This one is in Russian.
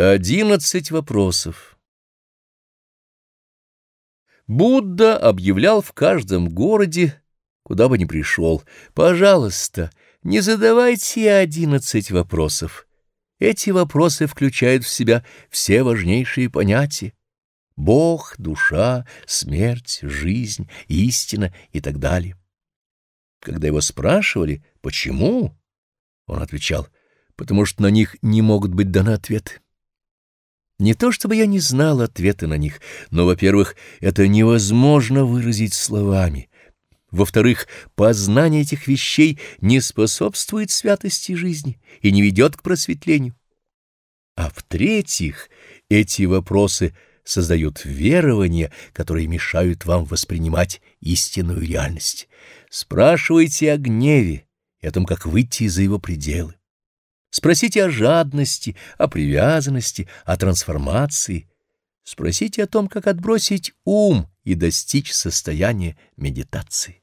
Одиннадцать вопросов. Будда объявлял в каждом городе, куда бы ни пришел, «Пожалуйста, не задавайте одиннадцать вопросов. Эти вопросы включают в себя все важнейшие понятия. Бог, душа, смерть, жизнь, истина и так далее». Когда его спрашивали, почему, он отвечал, «Потому что на них не могут быть даны ответы». Не то чтобы я не знал ответа на них, но, во-первых, это невозможно выразить словами. Во-вторых, познание этих вещей не способствует святости жизни и не ведет к просветлению. А в-третьих, эти вопросы создают верования, которые мешают вам воспринимать истинную реальность. Спрашивайте о гневе и о том, как выйти за его пределы. Спросите о жадности, о привязанности, о трансформации. Спросите о том, как отбросить ум и достичь состояния медитации.